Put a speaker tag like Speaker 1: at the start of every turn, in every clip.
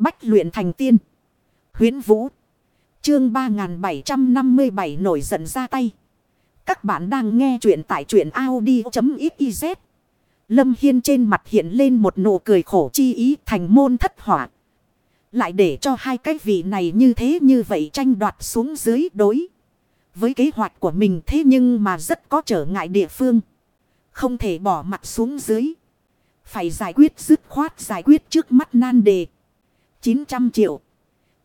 Speaker 1: Bách luyện thành tiên. Huyến Vũ. Chương 3757 nổi giận ra tay. Các bạn đang nghe truyện tại truyện Audi.xyz. Lâm Hiên trên mặt hiện lên một nụ cười khổ chi ý thành môn thất hỏa. Lại để cho hai cái vị này như thế như vậy tranh đoạt xuống dưới đối. Với kế hoạch của mình thế nhưng mà rất có trở ngại địa phương. Không thể bỏ mặt xuống dưới. Phải giải quyết dứt khoát giải quyết trước mắt nan đề. 900 triệu.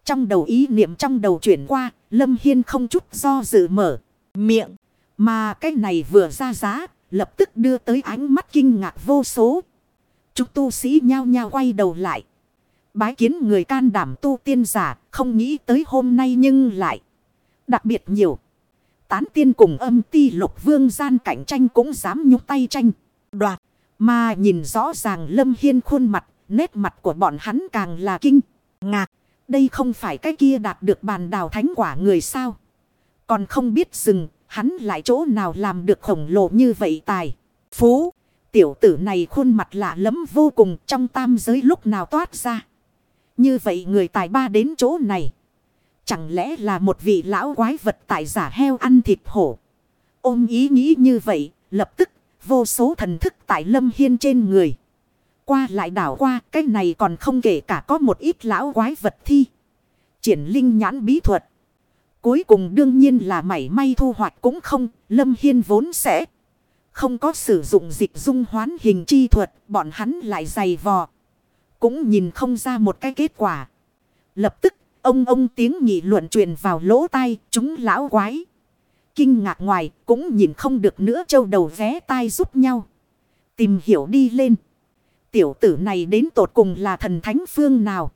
Speaker 1: Trong đầu ý niệm trong đầu chuyển qua, Lâm Hiên không chút do dự mở miệng. Mà cái này vừa ra giá, lập tức đưa tới ánh mắt kinh ngạc vô số. Chúng tu sĩ nhao nhao quay đầu lại. Bái kiến người can đảm tu tiên giả, không nghĩ tới hôm nay nhưng lại. Đặc biệt nhiều. Tán tiên cùng âm ti lục vương gian cạnh tranh cũng dám nhúc tay tranh. Đoạt. Mà nhìn rõ ràng Lâm Hiên khuôn mặt, nét mặt của bọn hắn càng là kinh. Ngạc. Đây không phải cái kia đạt được bàn đào thánh quả người sao. Còn không biết dừng, hắn lại chỗ nào làm được khổng lồ như vậy tài. Phú, tiểu tử này khuôn mặt lạ lẫm vô cùng trong tam giới lúc nào toát ra. Như vậy người tài ba đến chỗ này. Chẳng lẽ là một vị lão quái vật tại giả heo ăn thịt hổ. Ôm ý nghĩ như vậy, lập tức vô số thần thức tại lâm hiên trên người. Qua lại đảo qua, cái này còn không kể cả có một ít lão quái vật thi. Triển linh nhãn bí thuật. Cuối cùng đương nhiên là mảy may thu hoạch cũng không, Lâm Hiên vốn sẽ không có sử dụng dịch dung hoán hình chi thuật, bọn hắn lại dày vò. Cũng nhìn không ra một cái kết quả. Lập tức, ông ông tiếng nghị luận truyền vào lỗ tai, chúng lão quái. Kinh ngạc ngoài, cũng nhìn không được nữa châu đầu vé tai giúp nhau. Tìm hiểu đi lên tiểu tử này đến tột cùng là thần thánh phương nào?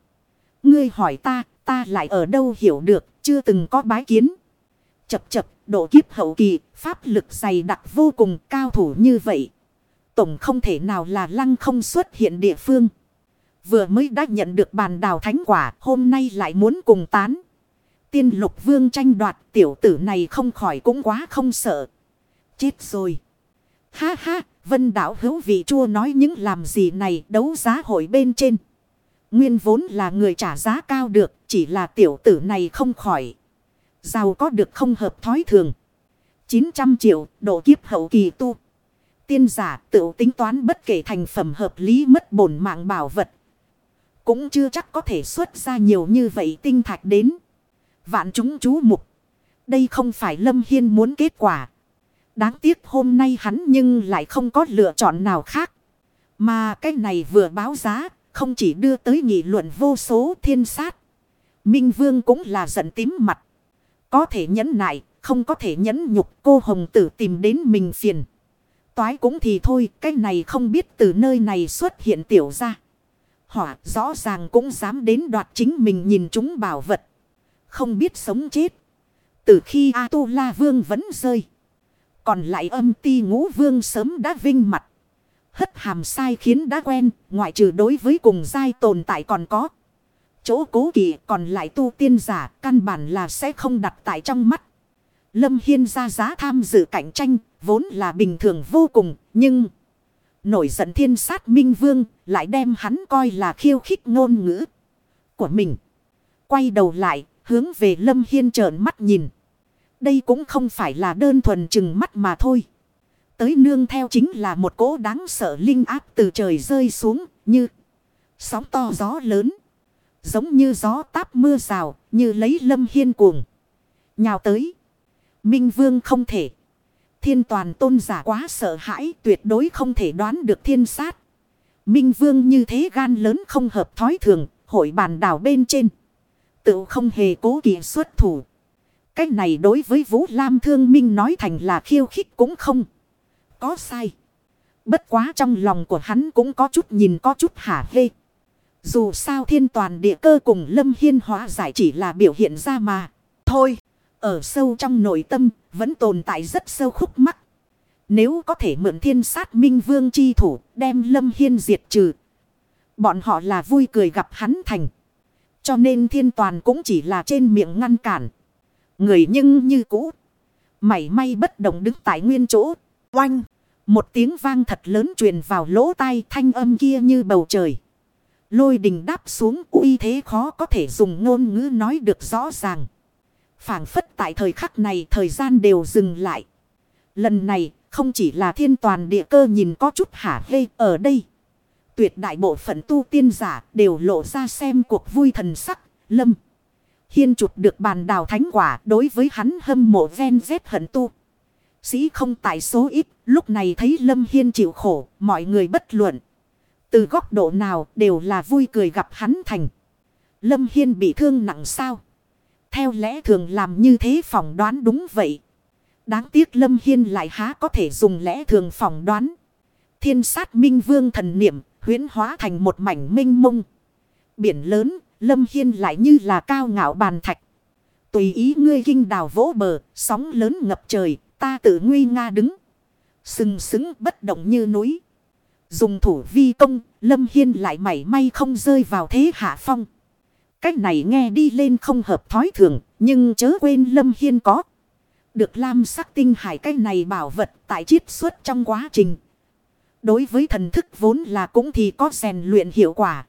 Speaker 1: Ngươi hỏi ta, ta lại ở đâu hiểu được, chưa từng có bái kiến. Chập chập, độ kiếp hậu kỳ, pháp lực dày đặc vô cùng cao thủ như vậy. Tổng không thể nào là lăng không xuất hiện địa phương. Vừa mới đã nhận được bàn đào thánh quả, hôm nay lại muốn cùng tán. Tiên lục vương tranh đoạt tiểu tử này không khỏi cũng quá không sợ. Chết rồi. Ha ha, Vân đảo hữu vị chua nói những làm gì này đấu giá hội bên trên. Nguyên vốn là người trả giá cao được, chỉ là tiểu tử này không khỏi. Giàu có được không hợp thói thường. 900 triệu, độ kiếp hậu kỳ tu. Tiên giả tự tính toán bất kể thành phẩm hợp lý mất bổn mạng bảo vật. Cũng chưa chắc có thể xuất ra nhiều như vậy tinh thạch đến. Vạn chúng chú mục. Đây không phải Lâm Hiên muốn kết quả. Đáng tiếc hôm nay hắn nhưng lại không có lựa chọn nào khác. Mà cái này vừa báo giá, không chỉ đưa tới nghị luận vô số thiên sát. Minh Vương cũng là giận tím mặt. Có thể nhẫn nại, không có thể nhẫn nhục cô hồng tử tìm đến mình phiền. Toái cũng thì thôi, cái này không biết từ nơi này xuất hiện tiểu ra. Hỏa rõ ràng cũng dám đến đoạt chính mình nhìn chúng bảo vật. Không biết sống chết. Từ khi A-tu-la vương vẫn rơi. Còn lại âm ti ngũ vương sớm đã vinh mặt. Hất hàm sai khiến đã quen, ngoại trừ đối với cùng giai tồn tại còn có. Chỗ cố kỵ còn lại tu tiên giả căn bản là sẽ không đặt tại trong mắt. Lâm Hiên ra giá tham dự cạnh tranh, vốn là bình thường vô cùng, nhưng... Nổi giận thiên sát minh vương, lại đem hắn coi là khiêu khích ngôn ngữ của mình. Quay đầu lại, hướng về Lâm Hiên trợn mắt nhìn. Đây cũng không phải là đơn thuần chừng mắt mà thôi. Tới nương theo chính là một cỗ đáng sợ linh áp từ trời rơi xuống như sóng to gió lớn. Giống như gió táp mưa rào, như lấy lâm hiên cuồng. Nhào tới. Minh vương không thể. Thiên toàn tôn giả quá sợ hãi, tuyệt đối không thể đoán được thiên sát. Minh vương như thế gan lớn không hợp thói thường, hội bàn đảo bên trên. Tự không hề cố kỳ xuất thủ. Cái này đối với Vũ Lam Thương Minh nói thành là khiêu khích cũng không. Có sai. Bất quá trong lòng của hắn cũng có chút nhìn có chút hả hê. Dù sao thiên toàn địa cơ cùng Lâm Hiên hóa giải chỉ là biểu hiện ra mà. Thôi, ở sâu trong nội tâm vẫn tồn tại rất sâu khúc mắc. Nếu có thể mượn thiên sát minh vương chi thủ đem Lâm Hiên diệt trừ. Bọn họ là vui cười gặp hắn thành. Cho nên thiên toàn cũng chỉ là trên miệng ngăn cản. Người nhưng như cũ. Mảy may bất động đứng tại nguyên chỗ. Oanh. Một tiếng vang thật lớn truyền vào lỗ tai thanh âm kia như bầu trời. Lôi đình đáp xuống uy thế khó có thể dùng ngôn ngữ nói được rõ ràng. phảng phất tại thời khắc này thời gian đều dừng lại. Lần này không chỉ là thiên toàn địa cơ nhìn có chút hả hê ở đây. Tuyệt đại bộ phận tu tiên giả đều lộ ra xem cuộc vui thần sắc, lâm. Hiên chụp được bàn đào thánh quả đối với hắn hâm mộ ven vết hận tu. Sĩ không tại số ít, lúc này thấy Lâm Hiên chịu khổ, mọi người bất luận. Từ góc độ nào đều là vui cười gặp hắn thành. Lâm Hiên bị thương nặng sao? Theo lẽ thường làm như thế phỏng đoán đúng vậy. Đáng tiếc Lâm Hiên lại há có thể dùng lẽ thường phỏng đoán. Thiên sát minh vương thần niệm huyến hóa thành một mảnh minh mông. Biển lớn, Lâm Hiên lại như là cao ngạo bàn thạch. Tùy ý ngươi kinh đào vỗ bờ, sóng lớn ngập trời, ta tự nguy nga đứng. Sừng sững bất động như núi. Dùng thủ vi công, Lâm Hiên lại mảy may không rơi vào thế hạ phong. Cách này nghe đi lên không hợp thói thường, nhưng chớ quên Lâm Hiên có. Được lam sắc tinh hải cái này bảo vật tại chiết xuất trong quá trình. Đối với thần thức vốn là cũng thì có rèn luyện hiệu quả.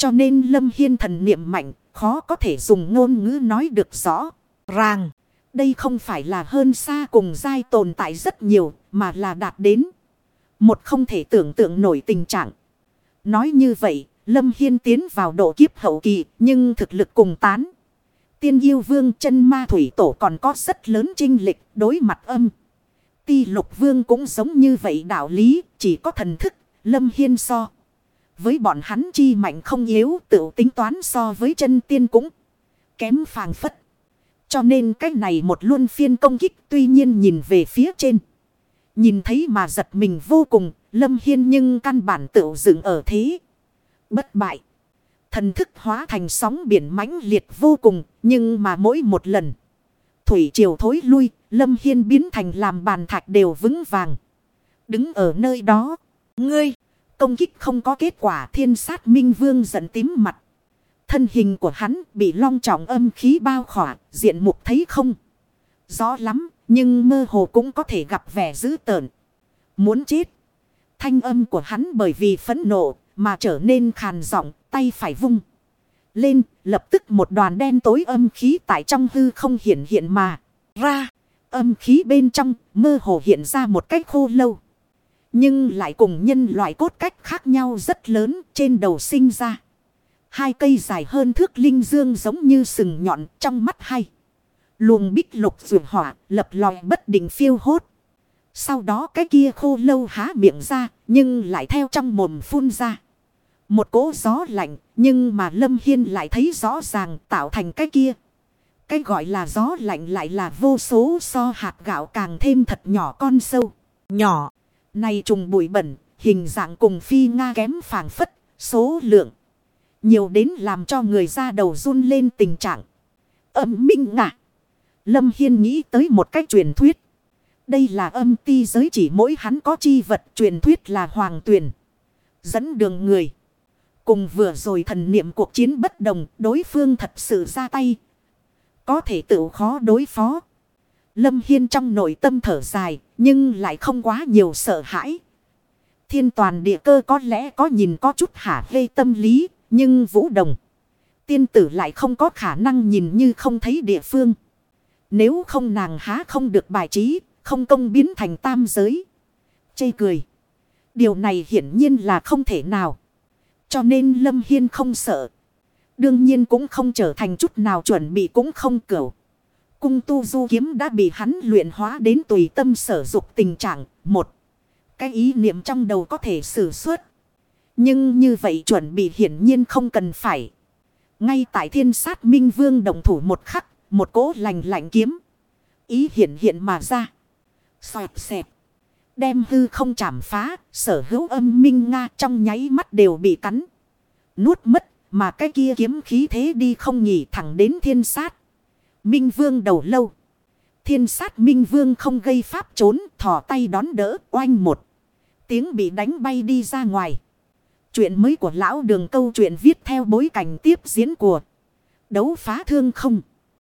Speaker 1: Cho nên Lâm Hiên thần niệm mạnh, khó có thể dùng ngôn ngữ nói được rõ, ràng. Đây không phải là hơn xa cùng giai tồn tại rất nhiều, mà là đạt đến. Một không thể tưởng tượng nổi tình trạng. Nói như vậy, Lâm Hiên tiến vào độ kiếp hậu kỳ, nhưng thực lực cùng tán. Tiên yêu vương chân ma thủy tổ còn có rất lớn trinh lịch đối mặt âm. Ti lục vương cũng giống như vậy đạo lý, chỉ có thần thức, Lâm Hiên so. Với bọn hắn chi mạnh không yếu tự tính toán so với chân tiên cũng kém phàng phất. Cho nên cái này một luân phiên công kích tuy nhiên nhìn về phía trên. Nhìn thấy mà giật mình vô cùng, Lâm Hiên nhưng căn bản tự dựng ở thế. Bất bại. Thần thức hóa thành sóng biển mãnh liệt vô cùng, nhưng mà mỗi một lần. Thủy triều thối lui, Lâm Hiên biến thành làm bàn thạch đều vững vàng. Đứng ở nơi đó, ngươi, công kích không có kết quả thiên sát minh vương giận tím mặt. Thân hình của hắn bị long trọng âm khí bao khỏa, diện mục thấy không? Rõ lắm, nhưng mơ hồ cũng có thể gặp vẻ dữ tợn. Muốn chết. Thanh âm của hắn bởi vì phẫn nộ mà trở nên khàn giọng, tay phải vung. Lên, lập tức một đoàn đen tối âm khí tại trong hư không hiện hiện mà. Ra, âm khí bên trong, mơ hồ hiện ra một cách khô lâu. Nhưng lại cùng nhân loại cốt cách khác nhau rất lớn trên đầu sinh ra. Hai cây dài hơn thước linh dương giống như sừng nhọn trong mắt hay. Luồng bích lục rượu hỏa lập lòi bất định phiêu hốt. Sau đó cái kia khô lâu há miệng ra, nhưng lại theo trong mồm phun ra. Một cỗ gió lạnh, nhưng mà Lâm Hiên lại thấy rõ ràng tạo thành cái kia. Cái gọi là gió lạnh lại là vô số so hạt gạo càng thêm thật nhỏ con sâu. Nhỏ. Này trùng bụi bẩn, hình dạng cùng phi Nga kém phản phất, số lượng. Nhiều đến làm cho người ra đầu run lên tình trạng. Âm minh ngạ. Lâm Hiên nghĩ tới một cách truyền thuyết. Đây là âm ti giới chỉ mỗi hắn có chi vật truyền thuyết là hoàng tuyển. Dẫn đường người. Cùng vừa rồi thần niệm cuộc chiến bất đồng đối phương thật sự ra tay. Có thể tự khó đối phó. Lâm Hiên trong nội tâm thở dài nhưng lại không quá nhiều sợ hãi. Thiên toàn địa cơ có lẽ có nhìn có chút hả hê tâm lý nhưng Vũ Đồng. Tiên tử lại không có khả năng nhìn như không thấy địa phương. Nếu không nàng há không được bài trí, không công biến thành tam giới. Chê cười. Điều này hiển nhiên là không thể nào. Cho nên Lâm Hiên không sợ. Đương nhiên cũng không trở thành chút nào chuẩn bị cũng không cửu. Cung tu du kiếm đã bị hắn luyện hóa đến tùy tâm sở dục tình trạng. Một. Cái ý niệm trong đầu có thể sử xuất Nhưng như vậy chuẩn bị hiển nhiên không cần phải. Ngay tại thiên sát minh vương đồng thủ một khắc, một cỗ lành lạnh kiếm. Ý hiện hiện mà ra. Xoẹt xẹp. Đem hư không chảm phá, sở hữu âm minh Nga trong nháy mắt đều bị cắn. Nuốt mất, mà cái kia kiếm khí thế đi không nhỉ thẳng đến thiên sát. Minh vương đầu lâu. Thiên sát minh vương không gây pháp trốn, thò tay đón đỡ, oanh một. Tiếng bị đánh bay đi ra ngoài. Chuyện mới của lão đường câu chuyện viết theo bối cảnh tiếp diễn của đấu phá thương không.